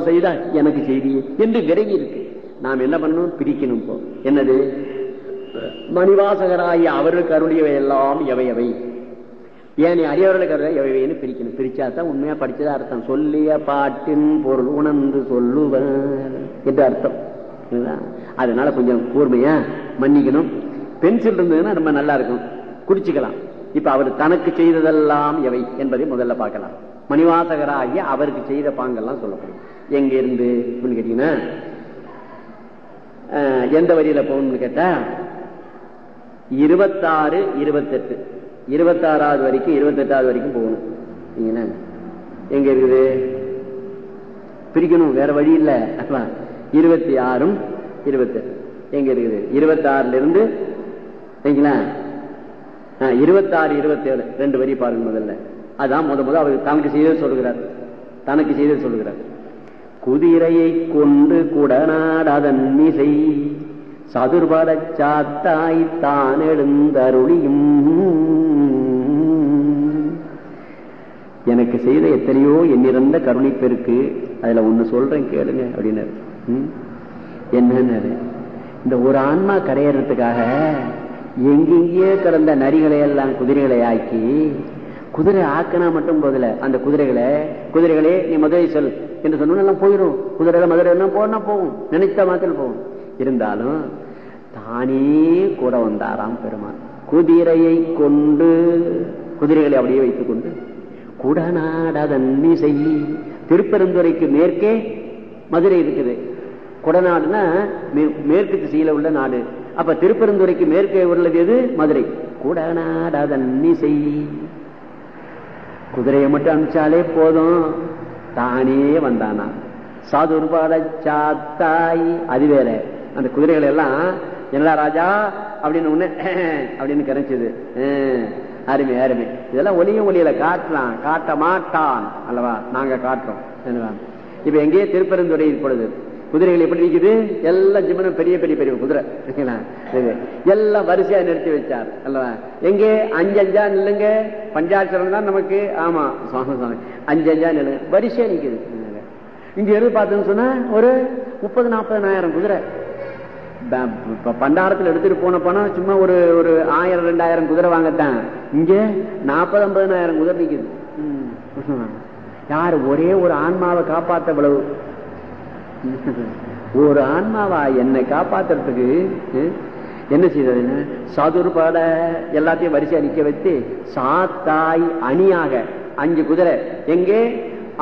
செய்தா எனக்கு செய்தி என்று விரைவி இருக்கு. நாம் என்ன பண்ணணும்? பிரிக்கணும் இப்போ. என்னது? மணிவாசகராகிய அவர்களுக்கு அருளியவை எல்லாம் எவை எவை? ஏன் அரியவர்களுக்கு அருள் எவைன்னு பிரிக்கணும். பிரிச்சா தான் உண்மையா படிச்சதா அர்த்தம். சொல்லிய பாட்டின் பொருள் உணர்ந்து சொல்லுவர் என்று அர்த்தம். அதனால கொஞ்சம் கூர்மையா மன்னிக்கணும். பென்சில் இருந்ததுன்னா ரொம்ப நல்லா இருக்கும். குறிச்சுக்கலாம். இப்ப அவர் தனக்கு செய்ததெல்லாம் எவை என்பதை முதல்ல பார்க்கலாம். மணிவாசகராகிய அவருக்கு செய்த பாங்கெல்லாம் சொல்லப்படும். எங்க இருந்து அப்படின்னு கேட்டீங்கன்னா எந்த வரியில போகணும்னு கேட்டா இருபத்தாறு இருபத்தெட்டு. இருபத்தாறாவது வரைக்கும் இருபத்தெட்டாவது வரைக்கும் போகணும். எங்க இருக்குது? பிரிக்கணும் வேற வழி இல்ல. இருபத்தி ஆறும் இருபத்தெட்டு. எங்க இருக்குது? இருபத்தி ஆறுல இருந்து சரிங்களா? ஆ, இருபத்தாறு இருபத்தேழு. ரெண்டு வரி பாருங்க முதல்ல. அதான் முத முத அவர் தனக்கு செய்தது சொல்லுகிறார். தனக்கு செய்தது சொல்லுகிறார். குதிரையை கொண்டு குடநாடதன் மிசை சதுர்படச் சாத்தாய் தான் எழுந்தருளியும். எனக்கு செய்த எத்தனையோ எண்ணிறந்த கருணை பெருக்கு அதுல ஒண்ணு சொல்றேன் கேளுங்க அப்படின்னாரு. என்னன்னாரு? இந்த ஒரு ஆன்மா கரையறதுக்காக எங்கெங்கேயே கிடந்த நரிகளை எல்லாம் குதிரைகளை ஆக்கி குதிரை ஆக்கினா மட்டும் போதில்ல அந்த குதிரைகளை குதிரைகளே நீ மதுரை சொல் என்று சொன்னா எல்லாம் போயிடும் குதிரை மதுரை எல்லாம் போனா போகும் நினைத்த மாதிரி போகும் இருந்தாலும் தானே கூட வந்தாராம் பெருமான். குதிரையை கொண்டு குதிரைகளை அப்படியே வைத்துக் கொண்டு குடநாடதன் மிசை திருப்பெருந்துறைக்கு மேற்கே மதுரை இருக்குது. குடநாடுனா மே- மேற்கு திசையில உள்ள நாடு. அப்ப திருப்பெருந்துறைக்கு மேற்கே உள்ளது எது? மதுரை. குடநாடதன் மிசை. குதிரையை மட்டும் அனுப்பிச்சாலே போதும். தானே வந்தானா. சாதுர்பாட சாத்தாய் அது வேற. அந்த குதிரைகள் எல்லாம் என்னடா ராஜா அப்படின்னு ஒண்ணு அப்படின்னு கிடைச்சது அருமை அருமை. இதெல்லாம் ஒலியும் ஒளியில காட்டலாம் காட்ட மாட்டான் அல்லவா? நாங்க காட்டுறோம். என்னவா? இப்ப எங்கேயே திருப்பெருந்துறை இப்பொழுது குதிரைகள் எப்படி நிற்குது எல்லாம் ஜிம்மனும் பெரிய பெரிய பெரிய குதிரை. எல்லாம் வரிசையா நிறுத்தி வச்சார். அல்லவா? எங்கே? அஞ்சு அஞ்சா நில்லுங்க. பஞ்சாட்சரம் தான் நமக்கு. ஆமா. சுவாமி சுவாமி. அஞ்சு அஞ்சா நில்லுங்க வரிசையா நிற்குது இங்க இருந்து பார்த்தோம்னு சொன்னா ஒரு முப்பது நாற்பதனாயிரம் குதிரை. பண்டாரத்தில் எடுத்துட்டு போன பணம் சும்மா ஒரு ஒரு ஆயிரம் ரெண்டாயிரம் குதிரை வாங்கத்தான். இங்க நாற்பது ஐம்பதனாயிரம் குதிரை நிற்குது ம். யாரு? ஒரே ஒரு ஆன்மாவை காப்பாத்த இவ்வளவு. ஒரு ஆன்மாவா என்னை காப்பாத்துறதுக்கு என்ன செய்தது? சதுர்பட எல்லாத்தையும் வரிசையா நிக்க வைத்து சாத்தாய் அணியாக அஞ்சு குதிரை. எங்கே?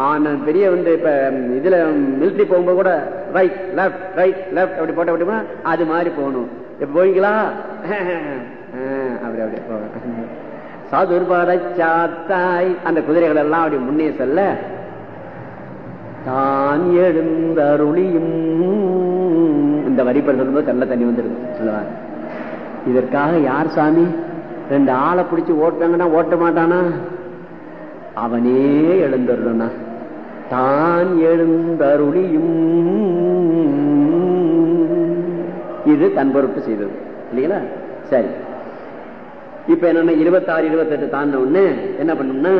ஆன பெரிய வந்து இப்ப இதுல மிலிட்ரி போகும்போது கூட ரைட் லெஃப்ட் ரைட் லெஃப்ட் அப்படி போட்ட அப்படின்னா அது மாதிரி போகணும். இப்ப போவீங்களா? அப்படி அப்படி போக சாதுர்பட சாத்தாய் அந்த குதிரைகள் எல்லாம் அப்படி முன்னே செல்ல தான் எழுந்தருளியும். இந்த வரிப்பட சொல்லும்போது கல்ல தண்ணி வந்துருக்கு சொல்லுவாங்க. இதற்காக யார் சாமி? ரெண்டு ஆளை பிடிச்சி ஓட்டுறாங்கன்னா ஓட்ட மாட்டானா? அவனே எழுந்தருளனா. தான் எழுந்தருளியும். இது தன் பொறுப்பு செய்தது. இல்லைங்களா? சரி. இப்ப என்னன்னா இருபத்தாறு இருபத்தெட்டு தாண்டின உடனே என்ன பண்ணும்னா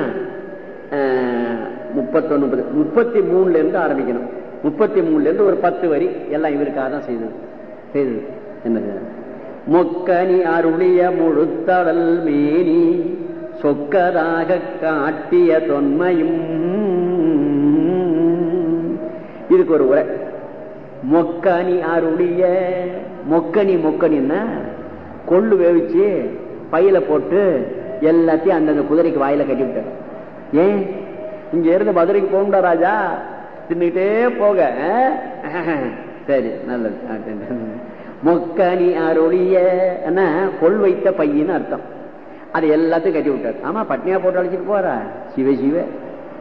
முப்பத்தொன்னு முப்பது முப்பத்தி மூணுல இருந்து ஆரம்பிக்கணும். முப்பத்தி மூணுல இருந்து ஒரு பத்து வரி எல்லாம் இவருக்காக தான் செய்தது செய்தது என்னது? மொக்கனி அருளிய முழுத்தடல் மேனி சொக்கதாக காட்டிய தொன்மையும். இதுக்கு ஒரு உரை. மொக்கனி அருளிய மொக்கனி மொக்கனின்னா கொள்ளு வேவிச்சு பையில போட்டு எல்லாத்தையும் அந்தந்த குதிரைக்கு வாயில கட்டி விட்டார். ஏன்? இங்க இருந்து மதுரைக்கு போகணும்டா ராஜா. தின்னுட்டே போக. சரி நல்லது. மொக்கனி அருளிய என்ன கொள் வைத்த பையன்னு அர்த்தம். அது எல்லாத்தையும் கட்டி விட்டார். ஆமா பட்னியா போட்டு அழைச்சிட்டு போறா. சிவ சிவ.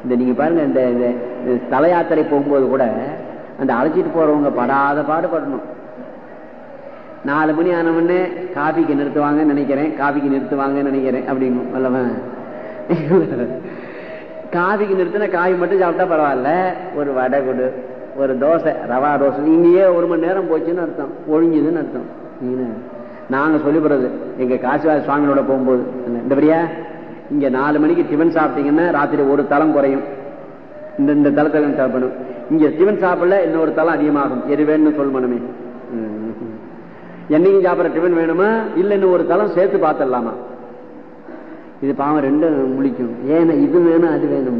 இந்த நீங்க பாருங்க இந்த இந்த- தல யாத்திரை போகும்போது கூட அந்த அழைச்சிட்டு போறவங்க படாத பாடுபடணும் நாலு மணி ஆன உடனே காபிக்கு நிறுத்துவாங்கன்னு நினைக்கிறேன். காபிக்கு நிறுத்துவாங்கன்னு நினைக்கிறேன். அப்படிங்கும் அல்லவன் காஃபிக்கு நிறுத்தின காவி மட்டும் சாப்பிட்டா பரவாயில்ல. ஒரு வடை கொடு ஒரு தோசை ரவா தோசை. இங்கேயே ஒரு மணி நேரம் போச்சுன்னு அர்த்தம். ஒழிஞ்சுதுன்னு அர்த்தம். நீங்க நாங்கள் சொல்லிப்படுறது எங்கள் காசிவாத சுவாமியோட போகும்போது இந்த பிரியா இங்கே நாலு மணிக்கு டிஃபன் சாப்பிட்டீங்கன்னா ராத்திரி ஒரு தளம் குறையும். இந்த இந்த தளத்தை சாப்பிடணும். இங்கே டிஃபன் சாப்பிடல இன்னொரு தளம் அதிகமாகும். எது வேணும்னு என்னைக்கும் சாப்பிட்ற டிஃபன் வேணுமா? இல்லை இன்னும் ஒரு தளம் சேர்த்து பார்த்துடலாமா? இது பாவம் ரெண்டும் முழிக்கும். ஏன்னா இது வேணும் அது வேணும்.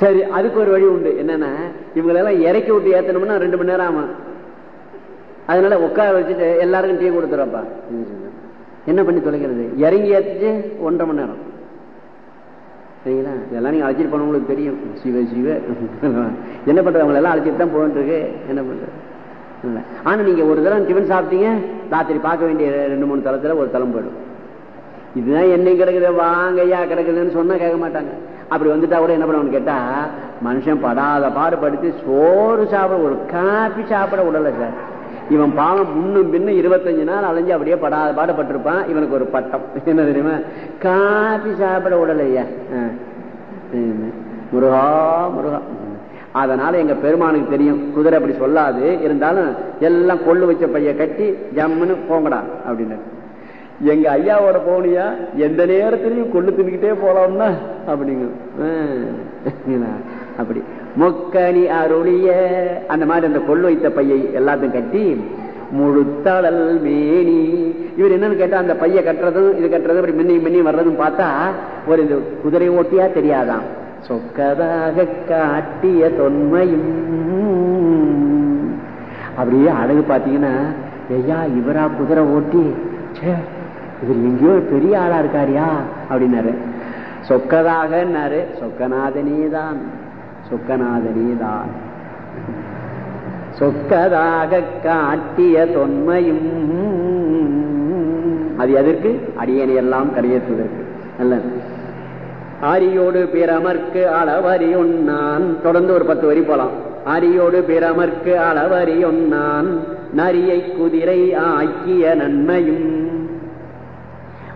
சரி அதுக்கு ஒரு வழி உண்டு. என்னன்னா இவங்களெல்லாம் இறக்கி விட்டு ஏத்தணும்னா ரெண்டு மணி நேரம் ஆகும். அதனால உட்கார வச்சுட்டு எல்லாருக்கும் டீ கொடுத்துறப்பா. என்ன பண்ணி தொலைக்கிறது? இறங்கி ஏத்துச்சு ஒன்றரை மணி நேரம். சரிங்களா? இதெல்லாம் நீங்க அழைச்சிட்டு போனவங்களுக்கு தெரியும். சிவ சிவ. என்ன பண்றது? அவங்க எல்லாம் அழைச்சிட்டு தான் போயிட்டு இருக்கு என்ன பண்றது? ஆனா நீங்க ஒரு தரம் டிஃபன் சாப்பிட்டீங்க ராத்திரி பார்க்க வேண்டிய ரெண்டு மூணு தளத்துல ஒரு தளம் போயிடும். இதுதான் என்னை கிடக்குது வாங்கய்யா கிடக்குதுன்னு சொன்னா கேட்க மாட்டாங்க. அப்படி வந்துட்டா கூட என்ன பண்ணுவோம்னு கேட்டா மனுஷன் படாத பாடுபடுத்தி சோறு சாப்பிட ஒரு காப்பி சாப்பிட விடல சார். இவன் பாவம் முன்னும் பின்னும் இருபத்தஞ்சு நாள் அலைஞ்சு அப்படியே படாத பாடுபட்டிருப்பான் இவனுக்கு ஒரு பட்டம். என்ன தெரியுமா? காப்பி சாப்பிட விடலையா? முருகா முருகா. அதனால எங்க பெருமானுக்கு தெரியும். குதிரை அப்படி சொல்லாது. இருந்தாலும் எல்லாம் கொள்ளு வச்ச பைய கட்டி ஜம்முன்னு போங்கடா அப்படின்னு எங்க ஐயாவோட போனியா? எந்த நேரத்திலையும் கொள்ளு தின்னுக்கிட்டே போலாம்னா. அப்படிங்க அப்படி. மொக்கனி அருளிய அந்த மாதிரி அந்த கொள்ளு வைத்த பையை எல்லாத்தையும் கட்டி முழுத்தளல் மேனி. இவர் என்னன்னு கேட்டா அந்த பைய கட்டுறதும் இது கட்டுறதும் அப்படி மின்னி மின்னி வர்றதும் பார்த்தா ஒரு இது குதிரை ஓட்டியா தெரியாதான் சொக்கதாக காட்டிய தொன்மையும். அப்படியே அழகு பாத்தீங்கன்னா ஐயா இவரா குதிரை ஓட்டி இவர் எங்கேயோ பெரிய ஆளா இருக்காரியா? அப்படின்னாரு. சொக்கதாகன்னாரு. சொக்கநாதனேதான் சொக்கநாதனேதான் சொக்கதாக காட்டிய தொன்மையும் அது எதற்கு? அடியணி எல்லாம் கரையேற்றுவதற்கு. அல்ல ஆரியோடு பிறமர்க்கு அளவரி ஒன்னான் தொடர்ந்து ஒரு பத்து வரி போலாம். ஆரியோடு பிறமர்க்கு அளவரி ஒன்னான் நரியை குதிரை ஆக்கிய நன்மையும்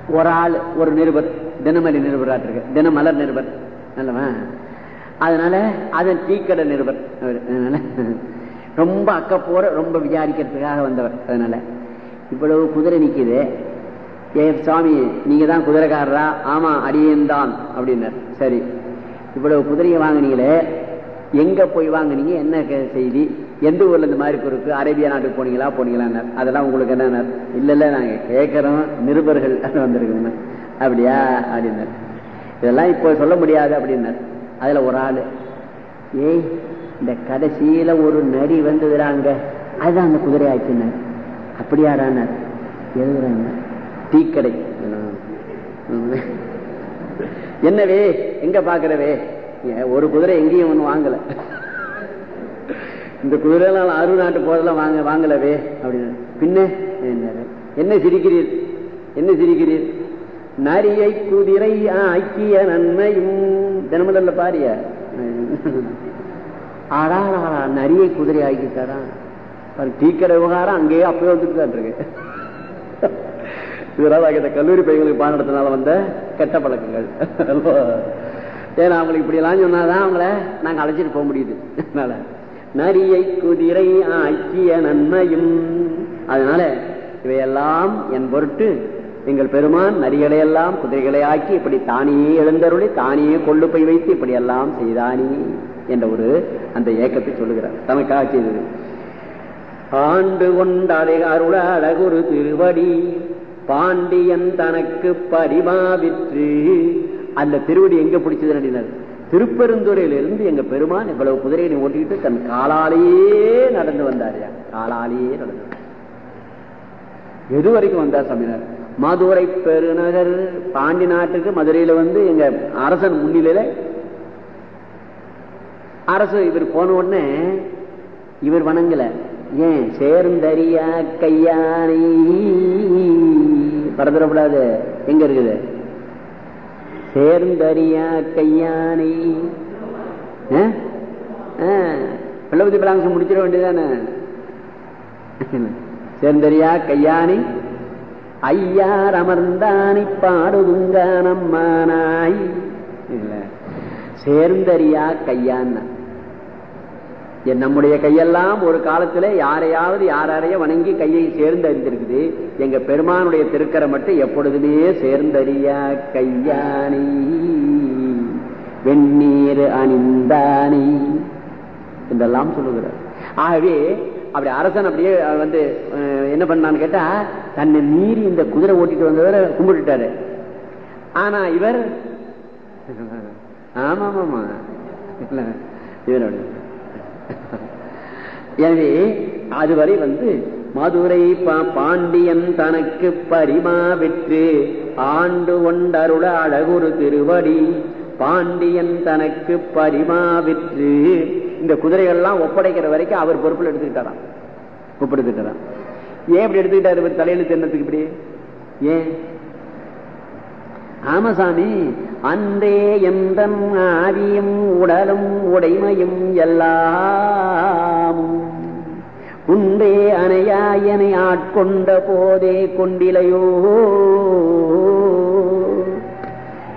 ஒரு ஆள் ஒரு நிருபர் தினமலி நிருபராட்டிருக்கு தினமலர் நிருபர். நல்லவா அதனால அதன் டீக்கடை நிருபர். அதனால ரொம்ப அக்கப்போற ரொம்ப விசாரிக்கிறதுக்காக வந்தவர். அதனால இவ்வளவு குதிரை நிக்குது. ஏ சுவாமி நீங்க தான் குதிரைக்காரரா? ஆமா அடியேன் தான். அப்படின்னார். சரி. இவ்வளவு குதிரையை வாங்கினீங்களே எங்க போய் வாங்கினீங்க? என்ன செய்தி? எந்த ஊர்ல இந்த மாதிரி பொறுப்பு? அரேபியா நாட்டுக்கு போனீங்களா? போனீங்களா? அதெல்லாம் உங்களுக்கு என்ன? இல்ல இல்ல நாங்க கேட்கிறோம் நிருபர்கள் வந்திருக்கோம் அப்படியா? அப்படின்னாரு. இதெல்லாம் இப்போ சொல்ல முடியாது அப்படின்னார். அதுல ஒரு ஆளு ஏய் இந்த கடைசியில ஒரு நரி வந்ததுறாங்க அதுதான் அந்த குதிரை ஆச்சுன்னார் அப்படியாடானார் எழுதுறாங்க டீக்கடை என்னவே எங்க பாக்குறவே ஒரு குதிரை எங்கேயும் ஒண்ணு வாங்கல. இந்த குதிரை அருள் நாட்டு போதெல்லாம் வாங்க வாங்கலவே அப்படின்னு. பின்ன என்ன சிரிக்கிறீர்? என்ன சிரிக்கிறீர்? நரியை குதிரை ஐக்கிய நன்மையும் தினமதல்ல பாரிய. ஆடா நரியை குதிரை ஆக்கிட்டாரா? டீக்கடை விவகாரம் அங்கேயே அப்பவே வந்துட்டு தான் இருக்கு. இதெல்லாம் இந்த கல்லூரி பையங்களுக்கு பாடத்தினால வந்த கெட்ட பழக்கங்கள். ஏன்னா அவங்களுக்கு இப்படி எல்லாம் சொன்னாதான் அவங்கள நாங்க அழைச்சிட்டு போக முடியுது. அதனால நரியை குதிரை ஆக்கிய நன்மையும். அதனால இவையெல்லாம் என் பொருட்டு எங்கள் பெருமான் நரிகளை எல்லாம் குதிரைகளை ஆக்கி இப்படி தானியே எழுந்தருளி தானியே கொள்ளு போய் வைத்து இப்படி எல்லாம் செய்தானி என்ற ஒரு அந்த ஏக்கத்தை சொல்லுகிறார். தமக்காக செய்தது. ஆண்டு கொண்டாடை அருள அழகுரு திருவடி பாண்டியன் தனக்கு பரிமாவிற்று. அந்த திருவடி எங்க பிடிச்சது நடினர் திருப்பெருந்துறையிலிருந்து எங்க பெருமான் இவ்வளவு குதிரையை ஓட்டிக்கிட்டு தன் காலாலேயே நடந்து வந்தாரியா காலாலேயே நடந்து எது வரைக்கும் வந்தார் சமையனர் மதுரை பெருநகர் பாண்டி நாட்டுக்கு மதுரையில வந்து எங்க அரசன் முன்னிலையில அரசு இவர் போன உடனே இவர் வணங்கல ஏன் சேர்ந்தறியா கையானை பரதரப்படாது எங்க இருக்குது? சேர்ந்தறியா கையானை? பிள்ளபதி பலாங்கம் முடிச்சிட வேண்டியதானே சேர்ந்தறியா கையானை? ஐயார் அமர்ந்தானி பாடுதுங்க நம்மானாய். சேர்ந்தறியா கையான்னா. நம்முடைய கையெல்லாம் ஒரு காலத்துல யாரையாவது யாரைய வணங்கி கையை சேர்ந்து அறிந்திருக்குது எங்க பெருமானுடைய திருக்கரை மட்டும் எப்பொழுதுமே சேர்ந்தறியா கையானி. வெந்நீர் அணிந்தானி. என்றெல்லாம் சொல்லுகிறார். ஆகவே அப்படி அரசன் அப்படியே வந்து என்ன பண்ணான்னு கேட்டா தன்னை மீறி இந்த குதிரை ஓட்டிட்டு வந்தவரை கும்பிட்டுட்டாரு. ஆனா இவர் ஆமா ஆமா இவரோட எனவே அதுவரை வந்து மதுரை பாண்டியன் தனக்கு பரிமா விற்று ஆண்டு கொண்டருள அழகுரு திருவடி பாண்டியன் தனக்கு பரிமா விற்று இந்த குதிரைகள்லாம் ஒப்படைக்கிற வரைக்கும் அவர் பொறுப்பில் எடுத்துக்கிட்டாராம். ஒப்படைத்துட்டாராம் ஏன் இப்படி எடுத்துக்கிட்டாரு இவர் தலையில தென்னத்துக்கு இப்படி? ஏன்? ஆமசாமி அன்றே எந்த ஆவியும் உடலும் உடைமையும் எல்லாமும் உண்டே அணையாயனை ஆட்கொண்ட போதே கொண்டிலையோ.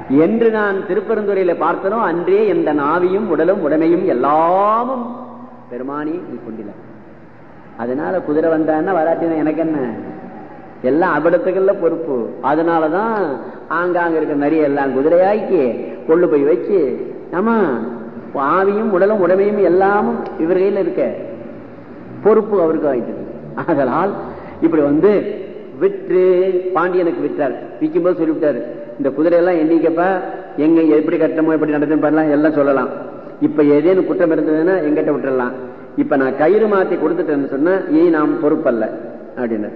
என்று நான் திருப்பெருந்துறையில பார்த்தனோ அன்றே எந்த நாவியும் உடலும் உடமையும் எல்லாமும் பெருமானி நீ கொண்டில. அதனால குதிரை வந்தான்னா வராட்டினா எனக்கு என்ன எல்லாம் அபடத்துக்கள்ல பொறுப்பு. அதனாலதான் ஆங்காங்க இருக்க நிறைய எல்லாம் குதிரையாக்கி கொள்ளு போய் வச்சு ஆமா ஆவியும் உடலும் உடமையும் எல்லாமும் இவர்கையில இருக்க. பொறுப்பு அவருக்கு ஆயிட்டது. அதனால் இப்படி வந்து விற்று பாண்டியனுக்கு விற்றார். விற்கும் போது சொல்லிவிட்டாரு இந்த குதிரையெல்லாம் எண்ணிக்கப்ப எங்க எப்படி கட்டமோ எப்படி நடத்தும் பண்ணலாம் எல்லாம் சொல்லலாம். இப்ப ஏதேனும் குற்றம் இருந்ததுன்னா எங்கிட்ட விட்டுடலாம் இப்ப நான் கயிறு மாத்தி கொடுத்துட்டேன்னு சொன்னா ஏன் நாம் பொறுப்பல்ல அப்படின்னு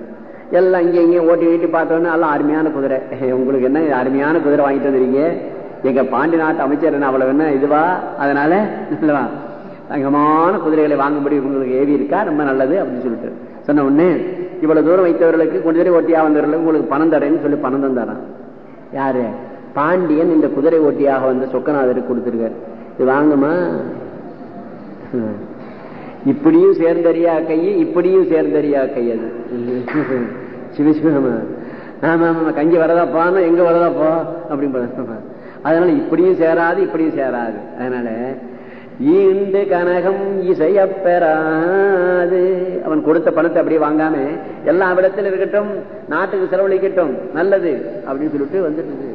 எல்லாம் இங்கே இங்கே ஓட்டி ஓட்டி பார்த்தோன்னா எல்லாம் அருமையான குதிரை. உங்களுக்கு என்ன அருமையான குதிரை வாங்கிட்டு வந்துருக்கீங்க? எங்க பாண்டி நாட்டு அமைச்சர் என்ன அவ்வளவு என்ன இதுவா? அதனால இல்லவா? தங்கமான குதிரைகளை வாங்கும்படி உங்களுக்கு ஏவி இருக்கா? ரொம்ப நல்லது அப்படின்னு சொல்லிட்டு. சொன்ன உடனே இவ்வளவு தூரம் வைத்தவர்களுக்கு குதிரை ஓட்டியாக வந்தவர்களுக்கு உங்களுக்கு பணம் தரேன்னு சொல்லி பணம் தந்தாரான் யாரு? பாண்டியன் இந்த குதிரை ஓட்டியாக வந்து சொக்கநாதருக்கு கொடுத்துருக்காரு. இது வாங்குமா? இப்படியும் சேர்ந்தறியா கை இப்படியும் சேர்ந்தறியா கை அது. சிவசிவமா ஆமா ஆமா கஞ்சி வரதா போனா எங்க வரதா போ அப்படின்னு அதனால இப்படியும் சேராது இப்படியும் சேராது. அதனால ஈண்டு கனகம் இசைய பெறாது. அவன் கொடுத்த பணத்தை அப்படியே வாங்காம எல்லா இடத்துல இருக்கட்டும் நாட்டுக்கு செலவழிக்கட்டும் நல்லது அப்படின்னு சொல்லிட்டு வந்துட்டு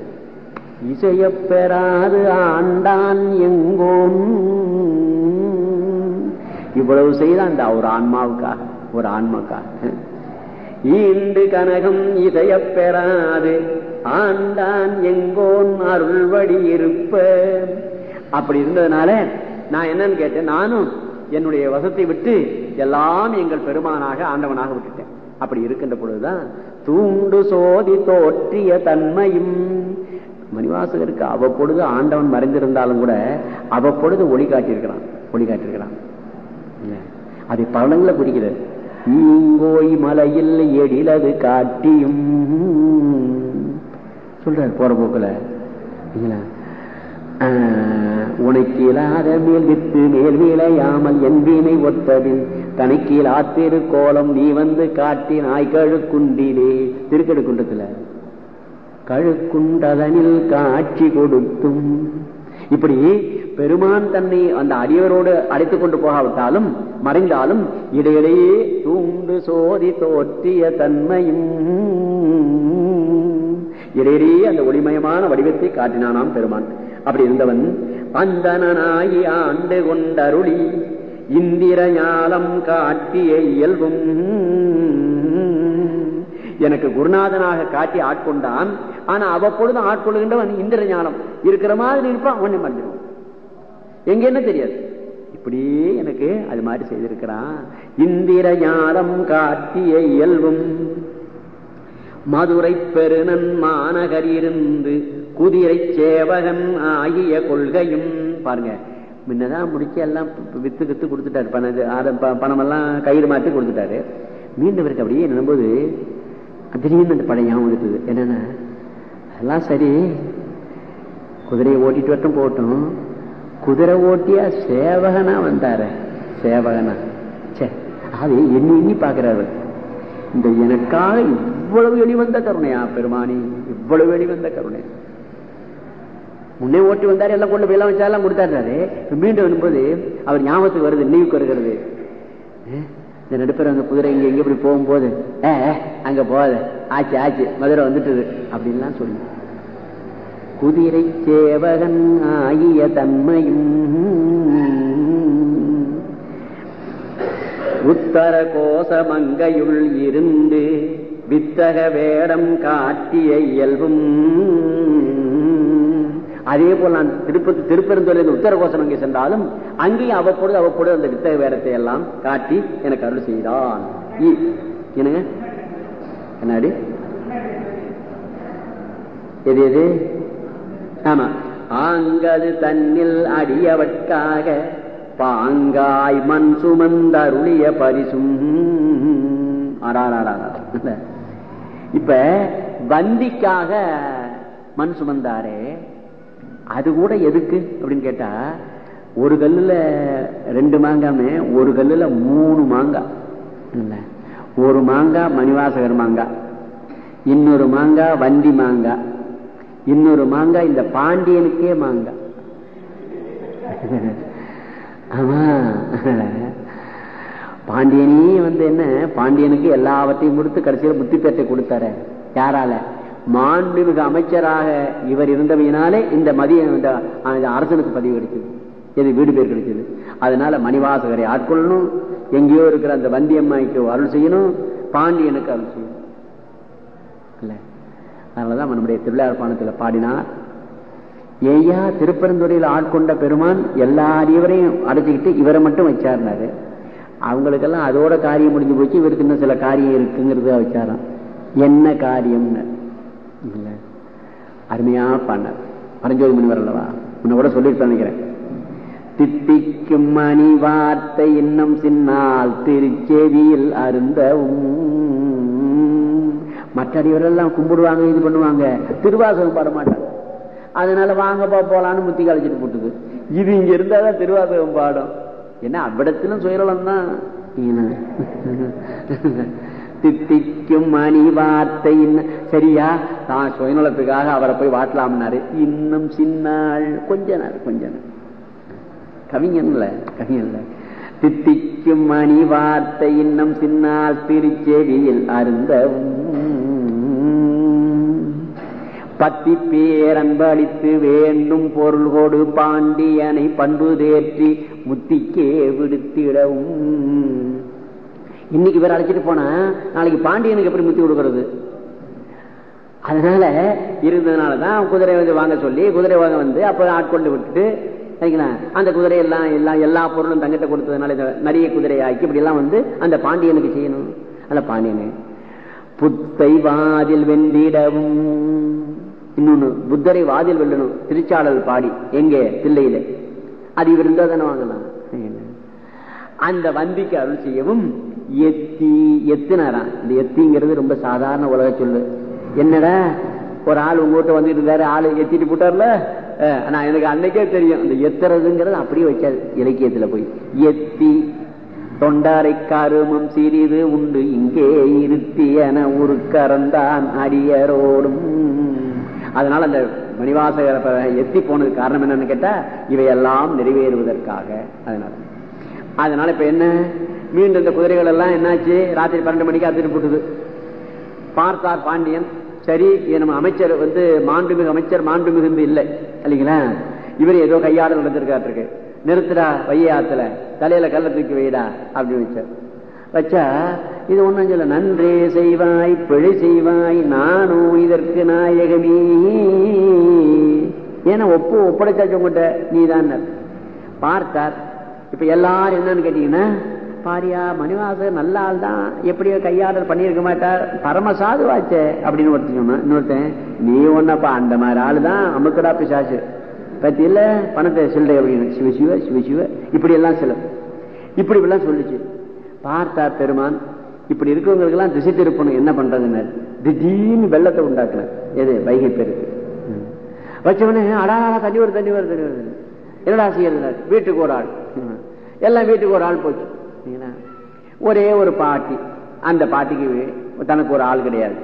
இசைய பெறாது ஆண்டான் எங்கோன். இவ்வளவு செய்தான் அந்த ஒரு ஆன்மாவுக்காக ஒரு ஆன்மாக்காக. ஈண்டு கனகம் இசைய பெறாது ஆண்டான் எங்கோன் அருள்வடி இருப்ப அப்படி இருந்ததுனால நான் என்னன்னு கேட்டேன் நானும் என்னுடைய வசத்தை விட்டு எல்லாம் எங்கள் பெருமானாக ஆண்டவனாக விட்டுட்டேன். அப்படி இருக்கின்ற பொழுதுதான் தூண்டு சோதி தோற்றிய தன்மையும் மணிவாசகருக்கு அவ்வப்பொழுது ஆண்டவன் மறைந்திருந்தாலும் கூட அவ்வப்பொழுது ஒளி காட்டியிருக்கிறான் ஒளி காட்டியிருக்கிறான். அது பலங்களை குறிக்கிறது. ஈங்கோய் மலையில் எழிலது காட்டியும். சொல்றாரு போற போக்குல. உனக்கு இல்லாத மேல் வித்து மேல் வீழையாமல் என் வீணை ஒத்ததில். தனக்கீழ் ஆத்திரு கோலம் நீ வந்து காட்டி நாய் கழுக்குண்டிலே. திருக்கடுக்குண்டத்துல கழுக்குண்டதனில் காட்சி கொடுத்தும். இப்படி பெருமான் தன்னை அந்த அடியவரோடு அழைத்துக் கொண்டு போகாவிட்டாலும் மறைந்தாலும் இடையிடையே தூண்டு சோதி தோற்றிய தன்மையும் இடையிடையே அந்த ஒளிமயமான வடிவத்தை காட்டினானாம் பெருமான். அப்படி இருந்தவன் பந்தனாகி ஆண்டு கொண்டருளி இந்திர ஞாலம் காட்டிய இயல்பும். எனக்கு குருநாதனாக காட்டி ஆட்கொண்டான். ஆனா அவ்வப்பொழுது ஆட்கொள்கின்றவன் இந்திர ஞானம் இருக்கிற மாதிரி இருப்பான் அவனை மறந்துடுவான். எங்க என்ன தெரியாது? இப்படியே எனக்கு அது மாதிரி செய்திருக்கிறான். இந்திர ஞானம் காட்டிய இயல்பும். மதுரை பெருநன் மாநகர் இருந்து குதிரை சேவகன் ஆகிய கொள்கையும். பாருங்க முன்னதான் முடிச்சு எல்லாம் வித்து வித்து கொடுத்துட்டாரு. பணம் பணம் எல்லாம் கயிறு மாற்றி கொடுத்துட்டாரு. மீண்டும் இவருக்கு அப்படியே நினைம்போது திடீர்னு அந்த பழைய ஞாபகம் வந்துட்டுது. என்னன்னா அதெல்லாம் சரி. குதிரையை ஓட்டிட்டு வரட்டும் போட்டும் குதிரை ஓட்டியா சேவகனா வந்தாரு. சேவகனா. சே அது எண்ணி எண்ணி பாக்குறாரு இந்த எனக்காக இவ்வளவு வெளிவந்த கருணையா பெருமானி? இவ்வளவு வெளிவந்த கருணையா. முன்னே ஓட்டி வந்தாரு எல்லாம் கொண்டு போய் எல்லாம் வச்சாலாம் கொடுத்தாரு மீண்டும் வரும்போது அவர் ஞாபகத்துக்கு வருது நினைவுக்கு வருகிறது. இந்த நடுப்பர் அந்த குதிரை இங்க எங்க இப்படி போகும்போது ஏ அங்க போகாத ஆச்சு ஆச்சு மதுரை வந்துட்டுது அப்படின்லாம் சொல்லி. குதிரை சேவகன் ஆகிய தன்மையும் உத்தர கோசமங்கையுள் இருந்து வித்தக வேடம் காட்டிய இயல்பும் அதே போல் நான் திருப்பத்து திருப்பெருந்துறையில் உத்தரகோசம் அங்கே சென்றாலும் அங்கேயும் அவ்வப்பொழுது அவ்வப்பொழுது அந்த வித்தக வேடத்தை எல்லாம் காட்டி எனக்கு அருள் செய்தான். என்னங்க? என்னடி எது எது? ஆமா. ஆங்கது தன்னில் அடியவட்காக பாங்காய் மண் சுமந்தருளிய பரிசும். இப்ப வந்திக்காக மண் சுமந்தாரே. அது கூட எதுக்கு அப்படின்னு கேட்டா ஒரு கல்லுல ரெண்டு மாங்காமே ஒரு கல்லுல மூணு மாங்காய் ஒரு மாங்காய் மணிவாசகர் மாங்காய் இன்னொரு மாங்காய் வண்டி மாங்காய் இன்னொரு மாங்காய் இந்த பாண்டியனுக்கே மாங்காய் ஆமா. பாண்டியனே வந்து என்ன? பாண்டியனுக்கு எல்லாவற்றையும் கொடுத்து கடைசியில் புத்தி பேட்டை கொடுத்தாரு. யாரால? மாண்புமிகு அமைச்சராக இவர் இருந்தவையினாலே இந்த மதிய இந்த அரசனுக்கு பதிவு கிடைச்சது இது வீடு பேர் கிடைச்சது அதனால மணிவாசகரை ஆட்கொள்ளணும். எங்கேயோ இருக்கிற அந்த வந்தியம்மாய்க்கு அருள் செய்யணும். பாண்டியனுக்கு அருள் செய்யணும். இல்ல. அதனாலதான் நம்முடைய திருவிழார் பாணத்தில் பாடினார். ஏயா திருப்பெருந்துறையில் ஆட்கொண்ட பெருமான் எல்லா அடியவரையும் அடைச்சிக்கிட்டு இவரை மட்டும் வச்சாருனாரு. அவங்களுக்கெல்லாம் அதோட காரியம் முடிஞ்சு போச்சு. இவருக்கு இன்னும் சில காரியம் இருக்குங்கிறத வச்சாராம். என்ன காரியம்னு. அருமையா பண்ணார். பரஞ்சோதி முனிவர் அல்லவா? உன்னை கூட சொல்லிட்டு நினைக்கிறேன். தித்திக்கும் மணி வார்த்தை இன்னும் சின்னால் திருச்செவியில் அருந்தவும் மற்ற அடிவரெல்லாம் கும்பிடுவாங்க இது பண்ணுவாங்க. திருவாசகம் பாட மாட்டாங்க அதனால வாங்கப்பா போலான்னு முத்தி கழிச்சிட்டு போட்டுது. இது இங்க இருந்தாதான் திருவாசகம் பாடும். என்ன அவ்விடத்திலும் சுயரலம் தான்? தித்திக்கும் மணி வார்த்தை இன்னும் சரியா? தான் சுயநலத்துக்காக அவரை போய் வாட்டலாம்னாரு. இன்னும் சின்னாள் கொஞ்ச நாள் கொஞ்ச நாள் கவிஞன்ல கவிஞன்ல தித்திக்கும் மணி வார்த்தை இன்னும் சின்னால் திருச்செவியில் அருந்தவும். பத்தி பேரன்பளித்து வேண்டும் பொருள் கொடு பாண்டியனை பண்பு தேற்றி முத்திக்கே விடுத்திடவும். இன்னைக்கு இவர் அழைச்சிட்டு போனா நாளைக்கு பாண்டியனுக்கு எப்படி முத்தி கொடுக்கறது? அதனால இருந்ததுனாலதான் குதிரை வந்து வாங்க சொல்லி குதிரை வாங்க வந்து அப்போ ஆட்கொண்டு விட்டுட்டு சரிங்களா? அந்த குதிரை எல்லாம் எல்லாம் எல்லா பொருளும் தங்கிட்ட கொடுத்ததுனால இந்த நிறைய குதிரை ஆக்கி இப்படி எல்லாம் வந்து அந்த பாண்டியனுக்கு செய்யணும். அல்ல பாண்டியனு புத்தை வாதில் வெந்திடவும் இன்னொன்னு புத்தரை வாதில் வெல்லணும். திருச்சாடல் பாடி எங்கே? தில்லையில. அது இவர் இருந்தா தானே வாங்கலாம். அந்த வந்திக்கு அருள் செய்யவும் எத்தி எத்தினாராம். இந்த எத்திங்கிறது ரொம்ப சாதாரண உலக சொல்லு. என்னடா? ஒரு ஆள் உங்ககிட்ட வந்துட்டு இருந்தாரு ஆளு எத்திட்டு போட்டார்ல? நான் எனக்கு அன்னைக்கே தெரியும். இந்த எத்துறதுங்கிறது அப்படியே வச்சாது இலக்கியத்துல போய். எத்தி தொண்டாரை கருமம் சிறிது உண்டு இங்கே இருத்தி என ஒரு கறந்தான் அடியரோடும். அதனால அந்த மணிவாசகரை எத்தி போனதுக்கு காரணம் என்னன்னு கேட்டா இவையெல்லாம் நிறைவேறுவதற்காக. அதனால. அதனால இப்ப என்ன? மீண்டும் இந்த குதிரைகள் எல்லாம் என்னாச்சு? ராத்திரி பன்னெண்டு மணிக்கு அதிர்ந்து போட்டுது. பார்த்தார் பாண்டியன். சரி நம்ம அமைச்சர் வந்து மாண்புமிகு அமைச்சர் மாண்பு மிகுந்து இல்லை இல்லைங்களா? இவர் ஏதோ கையாட நடந்திருக்காரு நிறுத்துடா வைய ஆத்துல. தலையில கல்ல தூக்கி வைடா அப்படின்னு வச்சார். வச்சா இது ஒண்ணும் சொல்ல நன்றே செய்வாய் பிழை செய்வாய் நானும் இதற்கு நாயகமே. ஏன்னா ஒப்பு ஒப்படைச்சாச்சு உங்ககிட்ட நீதான் பார்த்தார். இப்ப எல்லாரும் என்னன்னு கேட்டீங்கன்னா பாரியா மணிவாசர் நல்ல ஆள் தான் எப்படியோ கையாளர் பண்ணியிருக்க மாட்டார். பரம சாதுவாச்சே அப்படின்னு ஒருத்தன் சொன்னான். இன்னொருத்தன் நீ ஒன்னப்பா அந்த மாதிரி ஆளு தான் அமுக்கடா பிசாசு. பத்தி இல்ல பணத்தை சில்லறை அப்படின்னு. சிவ சிவ சிவ சிவ. இப்படி எல்லாம் சில இப்படி எல்லாம் சொல்லுச்சு. பார்த்தார் பெருமான் இப்படி இருக்கவங்களுக்கு எல்லாம் திசை திருப்பணும் என்ன பண்றதுன்னு. திடீர்னு வெள்ளத்தை உண்டாக்குன எது? வைகை பெருக்கு. வச்சவனே அடா தண்ணி வரும் தண்ணி வரும் தண்ணி வருது. என்னடா செய்யறது? வீட்டுக்கு ஒரு ஆள். எல்லாம் வீட்டுக்கு ஒரு ஆள் போச்சு. ஒரே ஒரு பாட்டி. அந்த பாட்டிக்கு தனக்கு ஒரு ஆள் கிடையாது.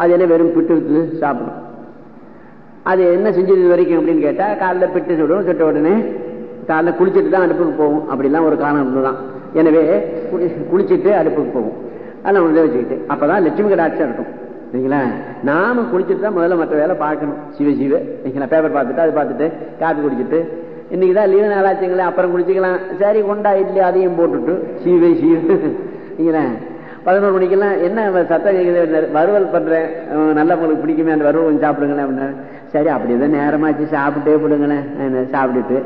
அது என்ன வெறும் பிட்டு சாப்பிடும். அது என்ன செஞ்சது வரைக்கும் அப்படின்னு கேட்டால் காலைல பிட்டு சுடும் சுட்ட உடனே காலைல குளிச்சுட்டு தான் அடுப்புக்கு போகும் அப்படிலாம் ஒரு காரணம் இருந்துதான் எனவே குளிச்சுட்டு அடுப்புக்கு போகும் அதெல்லாம் உள்ள வச்சுக்கிட்டு. அப்பதான் லட்சுமி கடாட்சம் இருக்கும். சரிங்களா? நாம குளிச்சுட்டு தான் முதல்ல மற்ற வேலை பார்க்கணும். சிவ சிவ. சரிங்களா? பேப்பர் பார்த்துட்டு அது பார்த்துட்டு காப்பி குடிச்சிட்டு இன்னைக்குதான் லீவு நாளாச்சுங்களேன் அப்புறம் குடிச்சிக்கலாம். சரி கொண்டா இட்லி அதையும் போட்டுட்டு சீவை சீவ. பதினோரு மணிக்கெல்லாம் என்ன சத்தம் கேட்குது வறுவல் பண்றேன். நல்லா உங்களுக்கு பிடிக்குமே அந்த வறுவல் கொஞ்சம் சாப்பிடுங்களேன் அப்படின்னா சரி அப்படிதான் நேரமாச்சு. சாப்பிட்டே போடுங்களேன். சாப்பிட்டுட்டு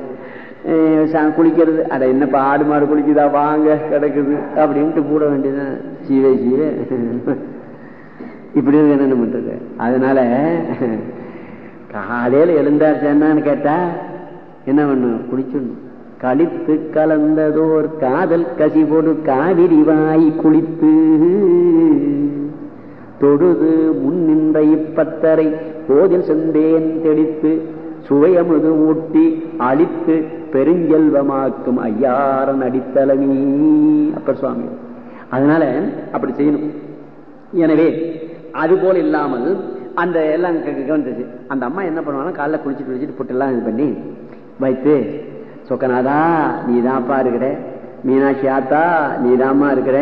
குளிக்கிறது. அட என்னப்பா ஆடு மாடு குளிக்குதா? வாங்க கிடக்குது. அப்படின்ட்டு கூட வேண்டியதான் சீவே சீவே. இப்படி என்ன பண்றது? அதனால காலையில என்னன்னு கேட்டா என்ன பண்ணும் குளிச்சிடணும் கழித்து கலந்ததோர் காதல் கசிபோடு காவிரி வாய் குளித்து. தொழுது முன்னின்ற இப்பத்தரை போதில் செந்தேன் தெளித்து சுவையமுது ஊட்டி அழித்து பெருஞ்செல்வமாக்கும் ஐயாரன் அடித்தலமீ அப்பர் சுவாமி. அதனால அப்படி செய்யணும். எனவே அது போல இல்லாமல் அந்த எல்லாம் கவனிச்சு அந்த அம்மா என்ன பண்ணுவாங்க காலைல குளிச்சுட்டு குளிச்சுட்டு புட்டெல்லாம் இது பண்ணி வைத்து சொக்கநாதா நீ தான்ப்பா இருக்கிற. மீனாட்சி ஆத்தா நீ தாம்மா இருக்கிற.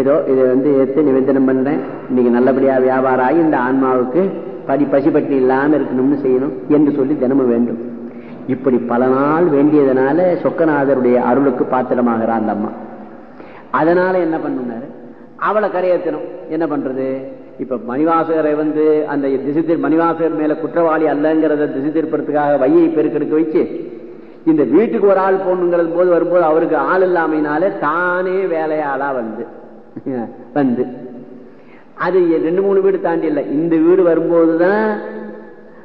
ஏதோ இதை வந்து ஏற்று நிவேதனம் பண்றேன். இன்னைக்கு நல்லபடியாக வியாபாரம் ஆகி இந்த ஆன்மாவுக்கு படி பசிப்பட்டி இல்லாமல் இருக்கணும்னு செய்யணும் என்று சொல்லி தினமும் வேண்டும். இப்படி பல நாள் வேண்டியதுனால சொக்கநாதருடைய அருளுக்கு பாத்திரமாகிறான் அந்த அம்மா. அதனால என்ன பண்ணுனாரு அவளை கரையேற்றணும். என்ன பண்றது? இப்ப மணிவாசகரை வந்து அந்த திசை மணிவாசகர் மேல குற்றவாளி அல்லங்கிறத திசை திருப்பறதுக்காக வையை பெருக்கெடுக்க வச்சு இந்த வீட்டுக்கு ஒரு ஆள் போகணுங்கிறது போது வரும்போது அவருக்கு ஆள் இல்லாமையினாலே தானே வேலையாளா வந்து. வந்து. அது ரெண்டு மூணு வீடு தாண்டி இல்லை. இந்த வீடு வரும்போதுதான்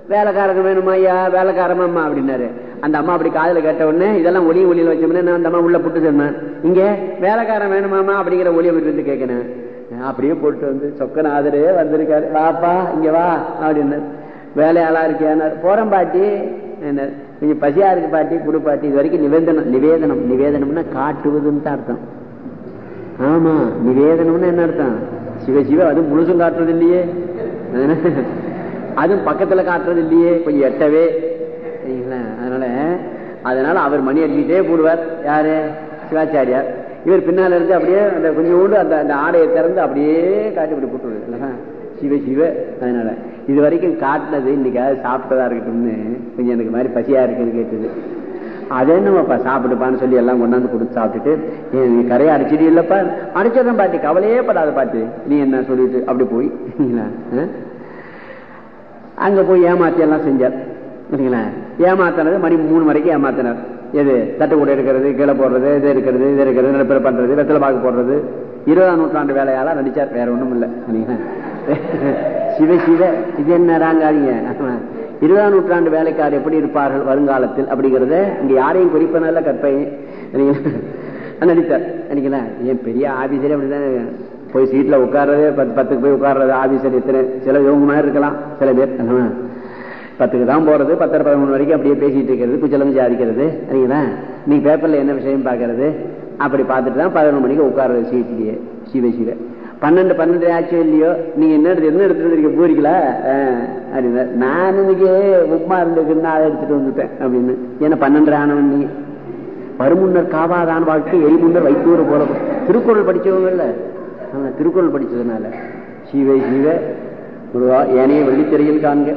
வேலைக்காரங்க வேணுமா ஐயா? வேலைக்காரமா அப்படின்னாரு. அந்த அம்மா அப்படி காதல கேட்ட உடனே இதெல்லாம் ஒளி ஒளியில் வச்சோம்னா அந்த அம்மா உள்ள புட்டு சொன்னேன் இங்க வேலைக்காரன் வேணுமாமா அப்படிங்கிற ஒளியை விட்டு வந்து கேட்கணும் அப்படியே போட்டு வந்து சொக்கன் ஆதரவே வந்திருக்காரு. வாப்பா இங்க வா அப்படின்னு. வேலையாளா இருக்கேன் போறேன் பாட்டி என்ன கொஞ்சம் பசியா இருக்கு பாட்டி குடு பாட்டி. இது வரைக்கும் நிவேதனம் நிவேதனம். நிவேதனம்னா காட்டுவதுன்னு தான் அர்த்தம். ஆமா நிவேதனம்னு என்ன அர்த்தம்? சிவ சிவ அது முழுசும் காட்டுறது இல்லையே அதுவும் பக்கத்துல காட்டுறது இல்லையே கொஞ்சம் எட்டவே. அதனால அதனால அவர் மணி அடிக்கிட்டே போடுவார். யாரு? சிவாச்சாரியார். இவர் பின்னால இருந்து அப்படியே அந்த கொஞ்சோண்டு அந்த அந்த ஆடையை திறந்து அப்படியே காட்டி இப்படி போட்டுருது சிவ சிவ அதனால. இது வரைக்கும் காட்டினது இன்னைக்காவது சாப்பிட்டதா இருக்கட்டும்னு கொஞ்சம் எனக்கு மாதிரி பசியா இருக்குன்னு கேட்டது. அதே நம்ம சாப்பிடுப்பான்னு சொல்லி எல்லாம் கொண்டாந்து கொடுத்து சாப்பிட்டுட்டு நீ கரையை அடிச்சிட்டு இல்லப்பா. அடிச்சதான் பாட்டி கவலையே படாத பாட்டு நீ என்ன சொல்லிட்டு அப்படி போய் அங்க போய் ஏமாத்தி எல்லாம் செஞ்சார். சரிங்களா ஏமாத்தினது மணி மூணு வரைக்கும் ஏமாத்தினார். எது? தட்டு கூட எடுக்கிறது கீழே போடுறது இது இருக்கிறது இது இருக்கிறது நிலப்பெற பண்றது வெத்தலை பாக்கு போடுறது. இருபதாம் நூற்றாண்டு வேலையால நடிச்சார் வேற ஒண்ணும் இல்லை. சிவ சிவ இது என்ன ராங்காதீங்க? இருபதாம் நூற்றாண்டு வேலைக்காரர் எப்படி இருப்பார்கள் வருங்காலத்தில் அப்படிங்கறத இங்க யாரையும் குறிப்பனால கற்பையும் நடித்தார். நினைக்கலாம் ஏன் பெரிய ஆபீசரே அப்படிதான் போய் சீட்ல உட்கார்றது பத்து பத்துக்கு போய் உட்கார்றது ஆபீசர் எத்தனை சில இவங்க மாதிரி இருக்கலாம் சில பேர். பத்துக்கு தான் போறது பத்தரை பதிமூணு வரைக்கும் அப்படியே பேசிட்டு இருக்கிறது குச்சலம் சாதிக்கிறது சரிங்களா? நீ பேப்பர்ல என்ன விஷயம் பாக்குறது அப்படி பார்த்துட்டு தான் பதினொன்று மணிக்கு உட்கார சீட்லயே சிவ சிவ. பன்னெண்டு பன்னெண்டு ஆச்சு இல்லையோ? நீங்க என்ன எடுத்து என்ன எடுத்துட்டு இருக்கீங்க பூரிக்கலா? அப்படின்னா நான் இன்னைக்கு உப்மா இருந்துக்குன்னா அதை எடுத்துட்டு வந்துட்டேன் அப்படின்னு. ஏன்னா பன்னெண்டு ஆனவன் நீ. வருமுன்னர் காவாதான் வாழ்க்கை எரிமுன்னர் வைத்தூர் போல. திருக்குறள் படிச்சவங்கல்ல திருக்குறள் படிச்சதுனால. சிவ சிவ. ஏனைய வெள்ளித்திரையில் காண்க.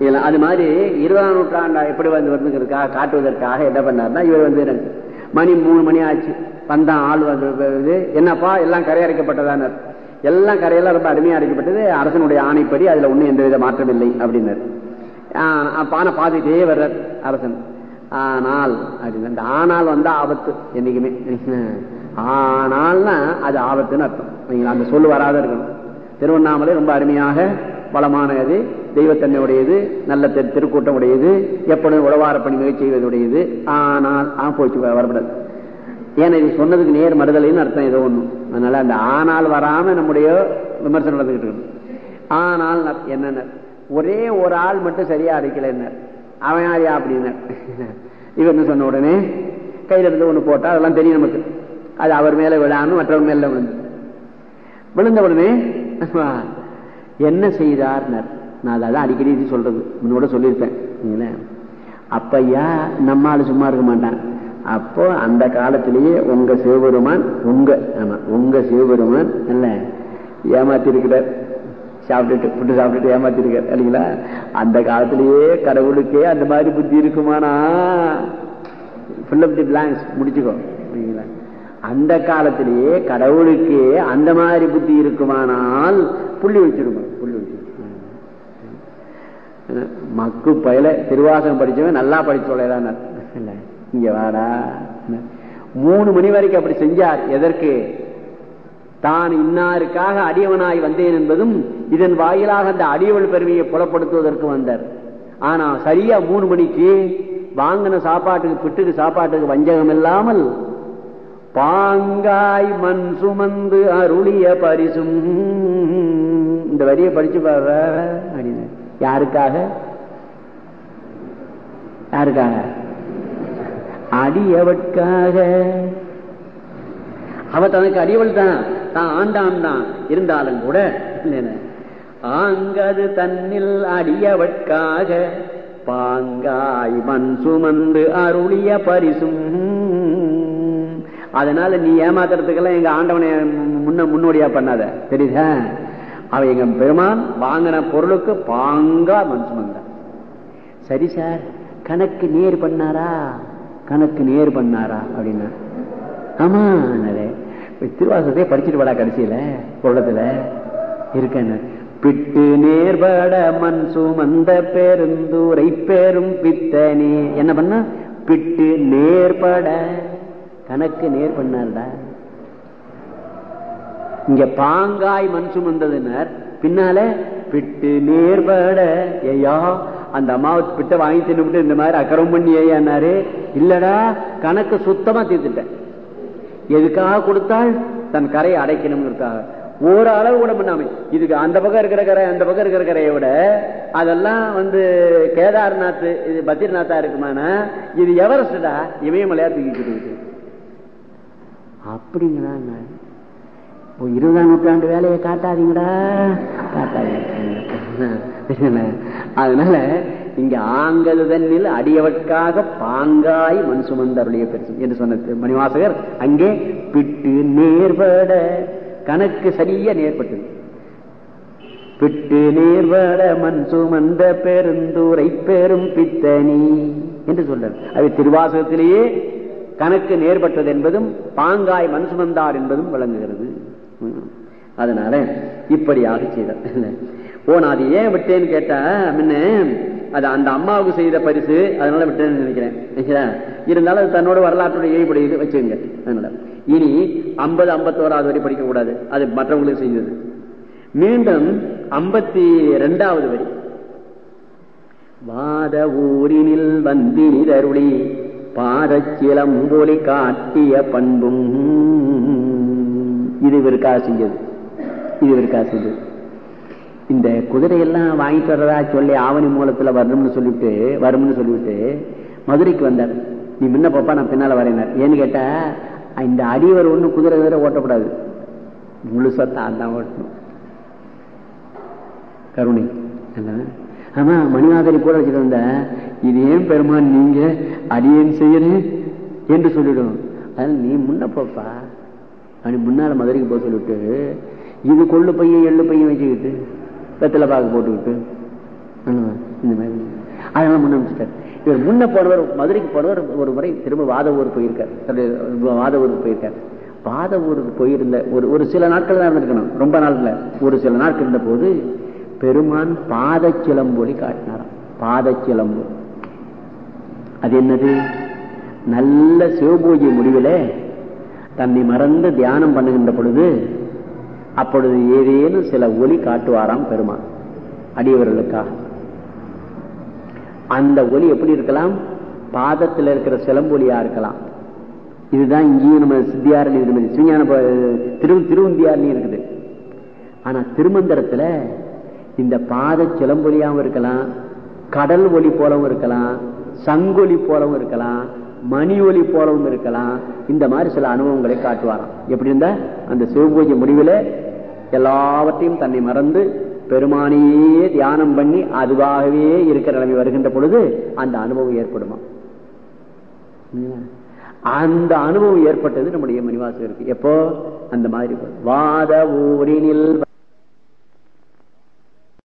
இதெல்லாம் அது மாதிரி இருபதாம் நூற்றாண்டா எப்படி வந்து வருதுங்கிறதுக்காக காட்டுவதற்காக என்ன பண்ணார்னா இவர் வந்து மணி மூணு மணி ஆச்சு. வந்தான் ஆள் வந்து என்னப்பா எல்லாம் கரையடைக்கப்பட்டதானார் எல்லாம் கரையெல்லாம் ரொம்ப அருமையாக அடைக்கப்பட்டது. அரசனுடைய ஆணைப்படி அதில் ஒன்றும் எந்தவித மாற்றம் இல்லை அப்படின்னாரு. பானை பார்த்துக்கிட்டே வர்றார் அரசன். ஆனால் அப்படின்னு அந்த ஆனால் வந்தா ஆபத்து என்னைக்குமே. ஆனால்னா அது ஆபத்துன்னு அர்த்தம். அந்த சொல்லு வராத இருக்கணும். திருவண்ணாமலை ரொம்ப அருமையாக பலமானது தெய்வத்தன்மையுடையது நல்ல திருக்கூட்டம் உடையது எப்பொழுதும் உழவார பணி மிகச் செய்வதுடையது. ஆனால் ஆ போச்சு வரப்படாது. ஏன்னா இது சொன்னதுக்கு நேர் மறுதலைன்னு அர்த்தம் ஏதோ ஒண்ணும் அதனால அந்த ஆனால் வராம நம்முடைய விமர்சனம் நடந்துகிட்டு இருக்கு. ஆனால் என்னென்ன? ஒரே ஒரு ஆள் மட்டும் சரியா அடிக்கல என்ன அவன் யாரியா அப்படின்னு இவர்னு சொன்ன உடனே கையில இருந்து ஒன்று போட்டா அதெல்லாம் தெரியும் நமக்கு. அது அவர் மேல விழான்னு மற்றவர் மேல விழுந்து. விழுந்த உடனே என்ன செய்தார் நான் அதான் அடிக்கடி சொல்றது. முன்னோட சொல்லியிருப்பேன். அப்பையா நம்ம ஆள் சும்மா இருக்க மாட்டான். அப்போ அந்த காலத்திலேயே உங்க சிவபெருமான் உங்க ஆமா உங்க சிவபெருமான் இல்ல ஏமாத்திருக்கிறார். சாப்பிட்டுட்டு புட்டு சாப்பிட்டுட்டு ஏமாத்திருக்கார் இல்லைங்களா? அந்த காலத்திலேயே கடவுளுக்கே அந்த மாதிரி புத்தி இருக்குமானா? ஃபுல் ஆஃப் முடிச்சுக்கோ. இல்லைங்களா? அந்த காலத்திலேயே கடவுளுக்கே அந்த மாதிரி புத்தி இருக்குமானால் புள்ளி வச்சிருக்கோம் புள்ளி மக்கு பயில திருவாசகம் படிச்சவன் நல்லா படிச்சோலாம் இங்க வாடா. மூணு மணி வரைக்கும் அப்படி செஞ்சார். எதற்கு? தான் இன்னாருக்காக அடியவனாய் வந்தேன் என்பதும் இதன் வாயிலாக அந்த அடியவள் பெருமையை புலப்படுத்துவதற்கு வந்தார். ஆனா சரியா மூணு மணிக்கு வாங்கின சாப்பாட்டுக்கு பிட்டுக்கு சாப்பாட்டுக்கு வஞ்சகம் இல்லாமல் பாங்காய் மண் சுமந்து அருளிய பரிசும். இந்த வரியை படிச்சு பாரு அப்படின்னு யாருக்காக? யாருக்காக? அடியவட்காக அவ தனக்கு அடியவள் தான். தான் ஆண்டான் தான். இருந்தாலும் கூட ஆங்கது தன்னில் அடியவட்காக பாங்காய் மண் சுமந்து அருளிய பரிசும். அதனால நீ ஏமாத்துறதுக்கெல்லாம் எங்க ஆண்டவனை முன்ன முன்னோடியா பண்ணாத. தெரியுதா? அவன் எங்க பெருமான் வாங்கின பொருளுக்கு பாங்கா மண் சுமந்தான் சரி சார் கணக்கு நேர் பண்ணாரா? கணக்கு நேர் பண்ணாரா அப்படின்னா ஆமா திருவாசத்தை படிச்சுட்டு வாடா கடைசியில பொருளத்துல? இருக்கேன்னு. பிட்டு நேர்பட மண் சுமந்த பெருந்தூரை பெரும் பித்தனே. என்ன பண்ண? பிட்டு நேர்பட கணக்கு நேர் பண்ணார்டா. இங்க பாங்காய் மண் சுமந்ததுனர் பின்னால பிட்டு நேர்பட ஐயா அந்த அம்மாவை பிட்ட வாங்கி தின்னுபிட்டு இந்த மாதிரி அக்கறம் பண்ணி ஐயானாரு இல்லடா கணக்கு சுத்தமா தீர்த்துட்டேன். எதுக்காக கொடுத்தால்? தன் கரையை அடைக்கணுங்கிறதுக்காக ஒரு அளவு கூட பண்ணாம. இதுக்கு அந்த பக்கம் இருக்கிற கரை அந்த பக்கம் இருக்கிற கரையை விட அதெல்லாம் வந்து கேதார்நாத் இது பத்ரிநாத்தா இருக்குமானா? இது எவரெஸ்டா இமயமலையா தூக்கிக்கிட்டு அப்படிங்களா இருபதாம் நூற்றாண்டு வேலையை காட்டாதீங்கடா. காட்டாதீங்க. அதனால இங்க ஆங்கல் தன்னில் அடியவற்காக பாங்காய் மண் சுமந்தருடைய பெருசு என்று சொன்ன மணிவாசகர் அங்கே பிட்டு நேர்பட கணக்கு சரியா நேர்பட்டது. பிட்டு நேர்வட மண் சுமந்த பெருந்தூரை பெரும் பித்தனி என்று சொல்றார் அது திருவாசகத்திலேயே கணக்கு நேர்பட்டது என்பதும் பாங்காய் மண் சுமந்தார் என்பதும் விளங்குகிறது. அதனால இப்படியாக செய்த ஓ நான் அது ஏன் விட்டேன்னு கேட்டா முன்ன அது அந்த அம்மாவுக்கு செய்த பரிசு அதனால விட்டேன்னு நினைக்கிறேன். இருந்தாலும் அது தன்னோட வரலாற்றுடைய இது வச்சுங்க அதனால இனி ஐம்பது ஐம்பத்தோராவது வரை படிக்க கூடாது அது மற்றவங்களுக்கு செய்தது மீண்டும் ஐம்பத்தி ரெண்டாவது வரி. வாத ஊரினில் பாதச்சிலம் மூலி காட்டிய பண்பும் இது இவருக்காக செஞ்சது. இது ஒரு காசு இது. இந்த குதிரையெல்லாம் வாங்கிட்டு வர்றதா சொல்லி ஆவணி மூலத்துல வரணும்னு சொல்லிவிட்டு வரும்னு சொல்லிவிட்டு மதுரைக்கு வந்தார். நீ முன்ன பாப்பா நான் பின்னால வரையினார் ஏன்னு கேட்டா இந்த அடிவர் ஒண்ணு குதிரை குதிரை ஓட்டக்கூடாது. முழுசாக தான் தான் ஓட்டணும். கருணை ஆமா மணிநாதரி கூட வச்சுட்டு வந்த இது ஏன் பெருமான் நீங்க அடியேன் செய்யறேன் என்று சொல்லிடும். அதனால நீ முன்ன போப்பா. அப்படி முன்னால மதுரைக்கு போக சொல்லிவிட்டு இது கொள்ளு பையன் எள்ளு பையன் வச்சுக்கிட்டு வெத்தலை பாக்கு போட்டுக்கிட்டு. இந்த மாதிரி. அதனால முன்ன இவர் முன்ன போனவர் மதுரைக்கு போனவர் ஒரு முறை திரும்ப வாத ஊருக்கு போயிருக்கார் வாத ஊருக்கு போயிருக்கார். வாத ஊருக்கு போயிருந்த ஒரு ஒரு சில நாட்கள் தான் இருந்திருக்கணும். ரொம்ப நாள்ல. ஒரு சில நாட்கள் இருந்த போது பெருமான் பாதச்சிலம்பொலி காட்டினாராம். பாதச்சிலம்பு. அது என்னது? நல்ல சிவபூஜை முடிவில் தன்னை மறந்து தியானம் பண்ணுகின்ற பொழுது அப்பொழுது ஏதேனும் சில ஒலி காட்டுவாராம் பெருமான் அடியவர்களுக்காக. அந்த ஒலி எப்படி இருக்கலாம்? பாதத்தில் இருக்கிற சிலம்பொலியா இருக்கலாம். இதுதான் இங்கேயும் நம்ம சித்தியாரணி இருக்குது சிவஞான திரு திருவந்தியாரணி இருக்குது. ஆனா திருமந்திரத்துல இந்த பாத சிலம்பொலியாவும் இருக்கலாம் கடல் ஒலி போலவும் இருக்கலாம் சங்கொலி போலவும் இருக்கலாம் மணி ஒலி போலவும் இருக்கலாம். இந்த மாதிரி சில அனுபவங்களை காட்டுவாராம். எப்படி இருந்தா அந்த சிவபூஜை முடிவில் எல்லாவற்றையும் தன்னை மறந்து பெருமானையே தியானம் பண்ணி அதுவாகவே இருக்கிற நிலைமை வருகின்ற பொழுது அந்த அனுபவம் ஏற்படுமா? அந்த அனுபவம் ஏற்பட்டது நம்முடைய மணிவாசகருக்கு. எப்போ? அந்த மாதிரி வாத ஊரினில்